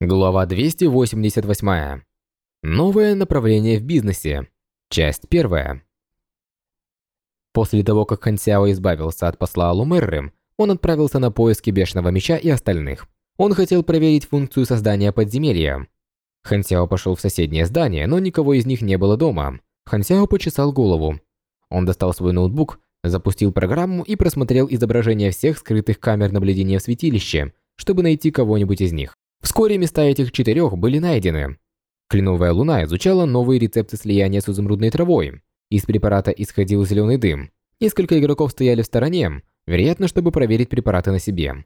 Глава 288. Новое направление в бизнесе. Часть первая. После того, как Хан Сяо избавился от посла Алумерры, он отправился на поиски Бешеного Меча и остальных. Он хотел проверить функцию создания подземелья. Хан Сяо пошел в соседнее здание, но никого из них не было дома. Хан Сяо почесал голову. Он достал свой ноутбук, запустил программу и просмотрел изображения всех скрытых камер наблюдения в святилище, чтобы найти кого-нибудь из них. Вскоре места этих четырех были найдены. Кленовая луна изучала новые рецепты слияния с изумрудной травой. Из препарата исходил зеленый дым. Несколько игроков стояли в стороне, вероятно, чтобы проверить препараты на себе.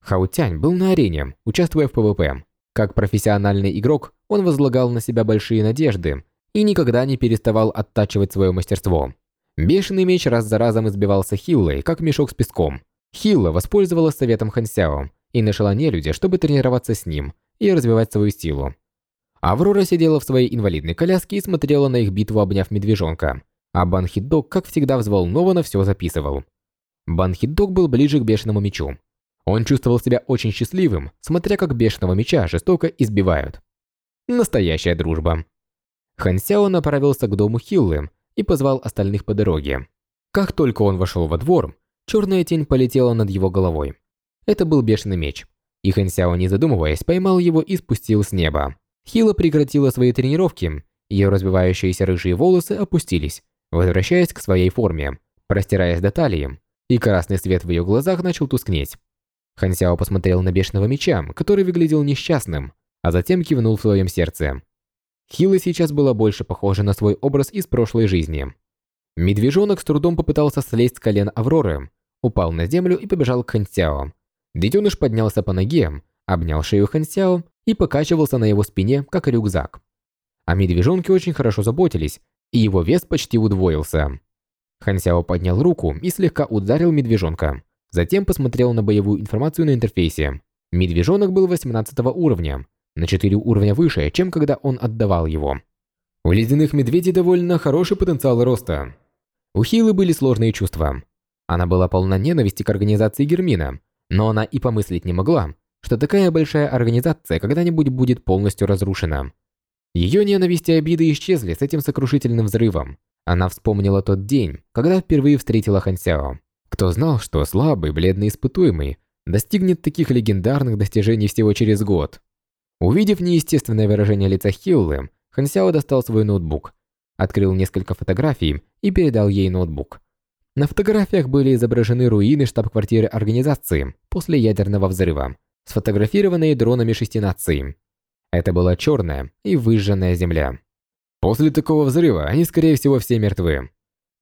Хаутянь был на арене, участвуя в ПВП. Как профессиональный игрок, он возлагал на себя большие надежды и никогда не переставал оттачивать свое мастерство. Бешеный меч раз за разом избивался Хиллой, как мешок с песком. Хилла воспользовалась советом Хансяо и нашла нелюдя, чтобы тренироваться с ним и развивать свою силу. Аврора сидела в своей инвалидной коляске и смотрела на их битву, обняв медвежонка. А Банхиддог, как всегда, взволнованно все записывал. Банхиддог был ближе к бешеному мечу. Он чувствовал себя очень счастливым, смотря как бешеного меча жестоко избивают. Настоящая дружба. Хан Сяо направился к дому Хиллы и позвал остальных по дороге. Как только он вошел во двор, черная тень полетела над его головой. Это был бешеный меч. И Хэн Сяо, не задумываясь, поймал его и спустил с неба. Хила прекратила свои тренировки, ее разбивающиеся рыжие волосы опустились, возвращаясь к своей форме, простираясь до талии, и красный свет в ее глазах начал тускнеть. Хан Сяо посмотрел на бешеного меча, который выглядел несчастным, а затем кивнул в своем сердце. Хила сейчас была больше похожа на свой образ из прошлой жизни. Медвежонок с трудом попытался слезть с колен Авроры, упал на землю и побежал к Хан Сяо. Детеныш поднялся по ноге, обнял шею Хансяо и покачивался на его спине, как рюкзак. О медвежонке очень хорошо заботились, и его вес почти удвоился. Хансяо поднял руку и слегка ударил медвежонка. Затем посмотрел на боевую информацию на интерфейсе. Медвежонок был 18 уровня, на 4 уровня выше, чем когда он отдавал его. У ледяных медведей довольно хороший потенциал роста. У Хилы были сложные чувства. Она была полна ненависти к организации Гермина, но она и помыслить не могла, что такая большая организация когда-нибудь будет полностью разрушена. Ее ненависть и обиды исчезли с этим сокрушительным взрывом. Она вспомнила тот день, когда впервые встретила Хансяо. Кто знал, что слабый, бледный испытуемый достигнет таких легендарных достижений всего через год? Увидев неестественное выражение лица Хиллы, Хансяо достал свой ноутбук, открыл несколько фотографий и передал ей ноутбук. На фотографиях были изображены руины штаб-квартиры организации после ядерного взрыва, сфотографированные дронами шести наций. Это была черная и выжженная земля. После такого взрыва они, скорее всего, все мертвы.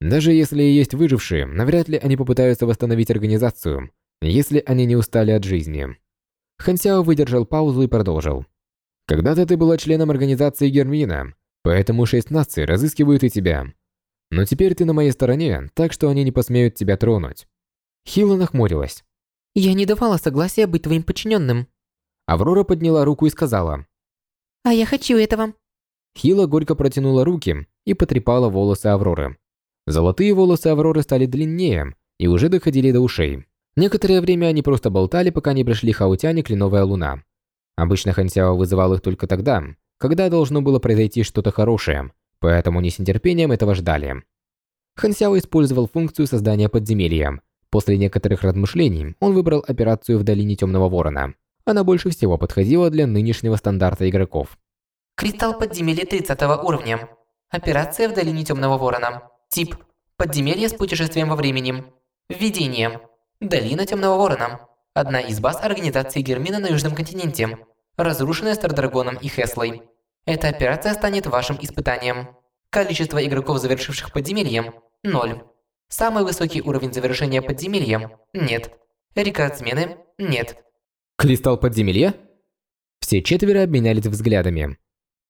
Даже если и есть выжившие, навряд ли они попытаются восстановить организацию, если они не устали от жизни. Хансяо выдержал паузу и продолжил. «Когда-то ты была членом организации Гермина, поэтому шесть наций разыскивают и тебя. Но теперь ты на моей стороне, так что они не посмеют тебя тронуть». Хила нахмурилась. «Я не давала согласия быть твоим подчиненным». Аврора подняла руку и сказала. «А я хочу этого». Хила горько протянула руки и потрепала волосы Авроры. Золотые волосы Авроры стали длиннее и уже доходили до ушей. Некоторое время они просто болтали, пока не пришли Хаутяне Кленовая Луна. Обычно Хансяо вызывал их только тогда, когда должно было произойти что-то хорошее, поэтому не с нетерпением этого ждали. Хан Сяо использовал функцию создания подземелья. После некоторых размышлений он выбрал операцию в долине Темного Ворона. Она больше всего подходила для нынешнего стандарта игроков. Кристалл подземелья 30 уровня. Операция в долине Темного Ворона. Тип. Подземелье с путешествием во времени. Введение. Долина Темного Ворона. Одна из баз организации Гермина на Южном континенте. Разрушенная Стардрагоном и Хеслой. Эта операция станет вашим испытанием. Количество игроков, завершивших подземелье – 0. Самый высокий уровень завершения подземелья – нет. Рекордсмены – нет. Кристалл подземелья? Все четверо обменялись взглядами.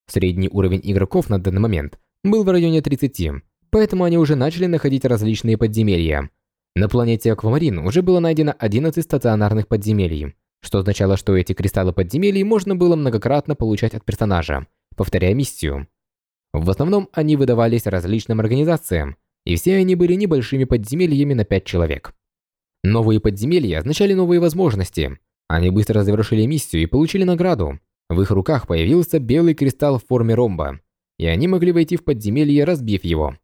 Средний уровень игроков на данный момент был в районе 30, поэтому они уже начали находить различные подземелья. На планете Аквамарин уже было найдено 11 стационарных подземелий, что означало, что эти кристаллы подземелий можно было многократно получать от персонажа – повторяя миссию. В основном они выдавались различным организациям, и все они были небольшими подземельями на 5 человек. Новые подземелья означали новые возможности. Они быстро завершили миссию и получили награду. В их руках появился белый кристалл в форме ромба, и они могли войти в подземелье, разбив его.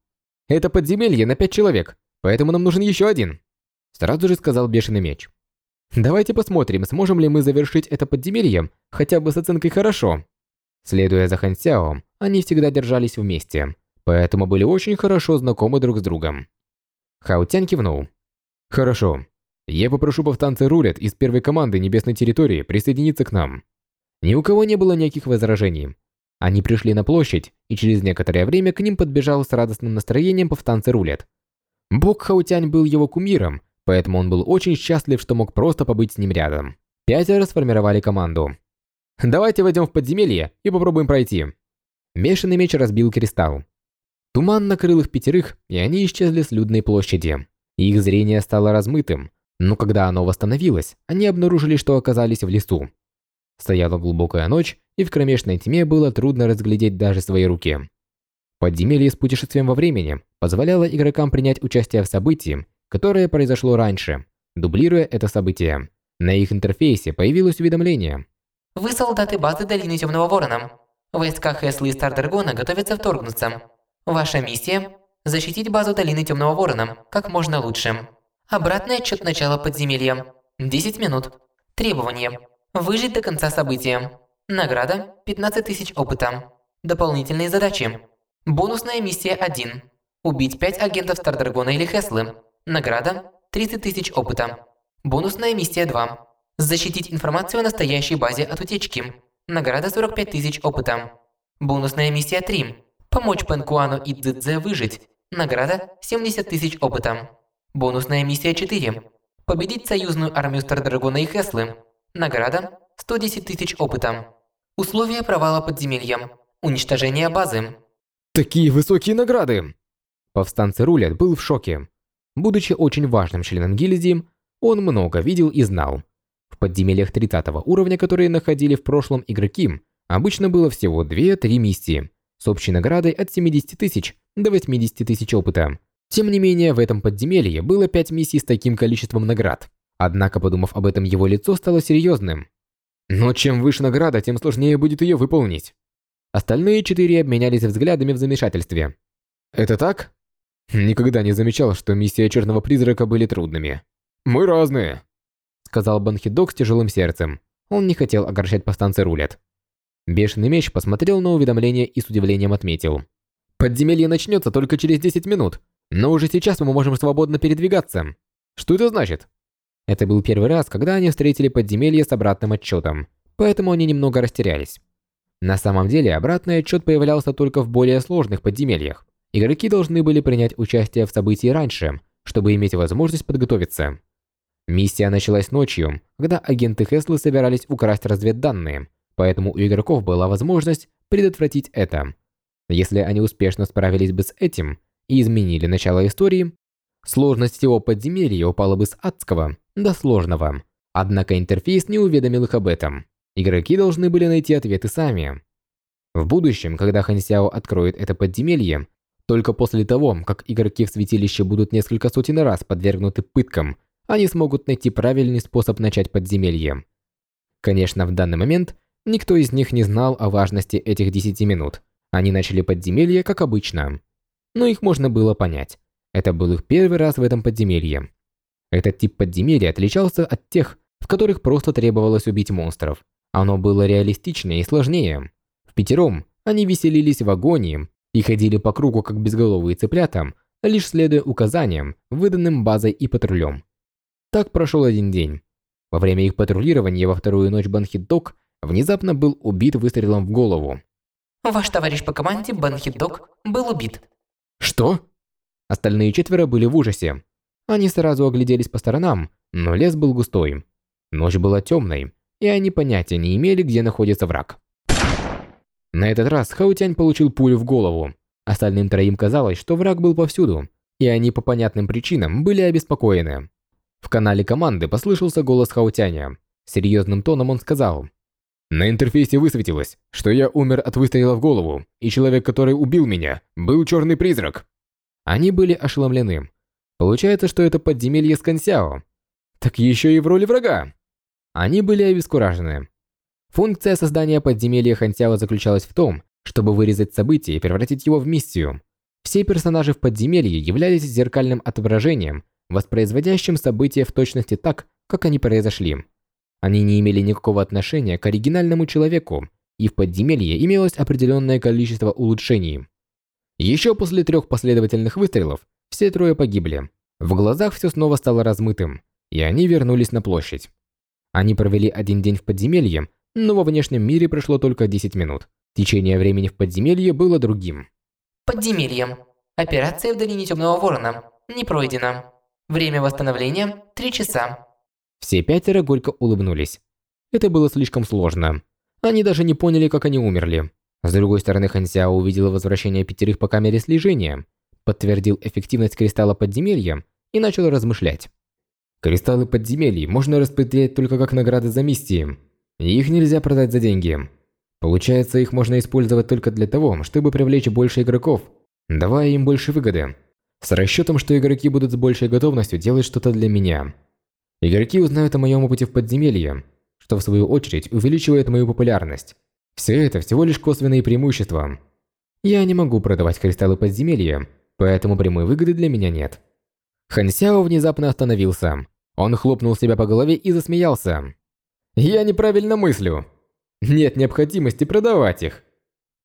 «Это подземелье на пять человек, поэтому нам нужен еще один», сразу же сказал Бешеный Меч. «Давайте посмотрим, сможем ли мы завершить это подземелье хотя бы с оценкой «хорошо». Следуя за Хан Сяо, они всегда держались вместе, поэтому были очень хорошо знакомы друг с другом. Хао Тянь кивнул. «Хорошо. Я попрошу повстанца Рулет из первой команды Небесной Территории присоединиться к нам». Ни у кого не было никаких возражений. Они пришли на площадь, и через некоторое время к ним подбежал с радостным настроением повстанцы Рулет. Бог Хаутянь был его кумиром, поэтому он был очень счастлив, что мог просто побыть с ним рядом. Пятеро сформировали команду. «Давайте войдем в подземелье и попробуем пройти». Мешанный меч разбил кристалл. Туман накрыл их пятерых, и они исчезли с людной площади. Их зрение стало размытым, но когда оно восстановилось, они обнаружили, что оказались в лесу. Стояла глубокая ночь, и в кромешной тьме было трудно разглядеть даже свои руки. Подземелье с путешествием во времени позволяло игрокам принять участие в событии, которое произошло раньше, дублируя это событие. На их интерфейсе появилось уведомление. Вы солдаты базы Долины Темного Ворона. Войска Хесли и Стардаргона готовятся вторгнуться. Ваша миссия – защитить базу Долины Темного Ворона как можно лучше. Обратный отчет начала подземелья. 10 минут. Требования. Выжить до конца события. Награда – 15 тысяч опыта. Дополнительные задачи. Бонусная миссия 1. Убить 5 агентов Стардаргона или Хеслы. Награда – 30 тысяч опыта. Бонусная миссия 2. Защитить информацию о настоящей базе от утечки. Награда 45 тысяч опыта. Бонусная миссия 3. Помочь Пенкуану и Цзэцзэ выжить. Награда 70 тысяч опыта. Бонусная миссия 4. Победить союзную армию Стардрагона и Хеслы. Награда 110 тысяч опыта. Условия провала подземелья. Уничтожение базы. Такие высокие награды! Повстанцы Рулет был в шоке. Будучи очень важным членом гильдии, он много видел и знал. В подземельях 30 уровня, которые находили в прошлом игроки, обычно было всего 2-3 миссии с общей наградой от 70 тысяч до 80 тысяч опыта. Тем не менее, в этом подземелье было 5 миссий с таким количеством наград. Однако, подумав об этом, его лицо стало серьезным. Но чем выше награда, тем сложнее будет ее выполнить. Остальные четыре обменялись взглядами в замешательстве. «Это так?» Никогда не замечал, что миссии Черного Призрака были трудными. «Мы разные», — сказал Банхидок с тяжелым сердцем. Он не хотел огорчать повстанцы Рулет. Бешеный меч посмотрел на уведомление и с удивлением отметил. «Подземелье начнется только через 10 минут, но уже сейчас мы можем свободно передвигаться. Что это значит?» Это был первый раз, когда они встретили подземелье с обратным отчетом, поэтому они немного растерялись. На самом деле, обратный отчет появлялся только в более сложных подземельях. Игроки должны были принять участие в событии раньше, чтобы иметь возможность подготовиться. Миссия началась ночью, когда агенты Хеслы собирались украсть разведданные, поэтому у игроков была возможность предотвратить это. Если они успешно справились бы с этим и изменили начало истории, сложность всего подземелья упала бы с адского до сложного. Однако интерфейс не уведомил их об этом. Игроки должны были найти ответы сами. В будущем, когда Хан Сяо откроет это подземелье, только после того, как игроки в святилище будут несколько сотен раз подвергнуты пыткам, они смогут найти правильный способ начать подземелье. Конечно, в данный момент никто из них не знал о важности этих 10 минут. Они начали подземелье, как обычно. Но их можно было понять. Это был их первый раз в этом подземелье. Этот тип подземелья отличался от тех, в которых просто требовалось убить монстров. Оно было реалистичнее и сложнее. В пятером они веселились в агонии и ходили по кругу как безголовые цыплята, лишь следуя указаниям, выданным базой и патрулем. Так прошел один день. Во время их патрулирования во вторую ночь Банхиддог внезапно был убит выстрелом в голову. Ваш товарищ по команде Банхиддог был убит. Что? Остальные четверо были в ужасе. Они сразу огляделись по сторонам, но лес был густой. Ночь была темной, и они понятия не имели, где находится враг. На этот раз Хаутянь получил пулю в голову. Остальным троим казалось, что враг был повсюду, и они по понятным причинам были обеспокоены. В канале команды послышался голос Хаутяня. Серьезным тоном он сказал. «На интерфейсе высветилось, что я умер от выстрела в голову, и человек, который убил меня, был черный призрак». Они были ошеломлены. Получается, что это подземелье с Кансяо. Так еще и в роли врага. Они были обескуражены. Функция создания подземелья Хансяо заключалась в том, чтобы вырезать событие и превратить его в миссию. Все персонажи в подземелье являлись зеркальным отображением, воспроизводящим события в точности так, как они произошли. Они не имели никакого отношения к оригинальному человеку, и в подземелье имелось определенное количество улучшений. Еще после трех последовательных выстрелов все трое погибли. В глазах все снова стало размытым, и они вернулись на площадь. Они провели один день в подземелье, но во внешнем мире прошло только 10 минут. Течение времени в подземелье было другим. Подземелье. Операция в долине Темного Ворона. Не пройдена. Время восстановления – 3 часа. Все пятеро горько улыбнулись. Это было слишком сложно. Они даже не поняли, как они умерли. С другой стороны, Хансяо увидела возвращение пятерых по камере слежения, подтвердил эффективность кристалла подземелья и начал размышлять. Кристаллы подземелий можно распределять только как награды за миссии. Их нельзя продать за деньги. Получается, их можно использовать только для того, чтобы привлечь больше игроков, давая им больше выгоды. С расчетом, что игроки будут с большей готовностью делать что-то для меня. Игроки узнают о моем опыте в подземелье, что в свою очередь увеличивает мою популярность. Все это всего лишь косвенные преимущества. Я не могу продавать кристаллы подземелья, поэтому прямой выгоды для меня нет. Хан Сяо внезапно остановился. Он хлопнул себя по голове и засмеялся. «Я неправильно мыслю. Нет необходимости продавать их.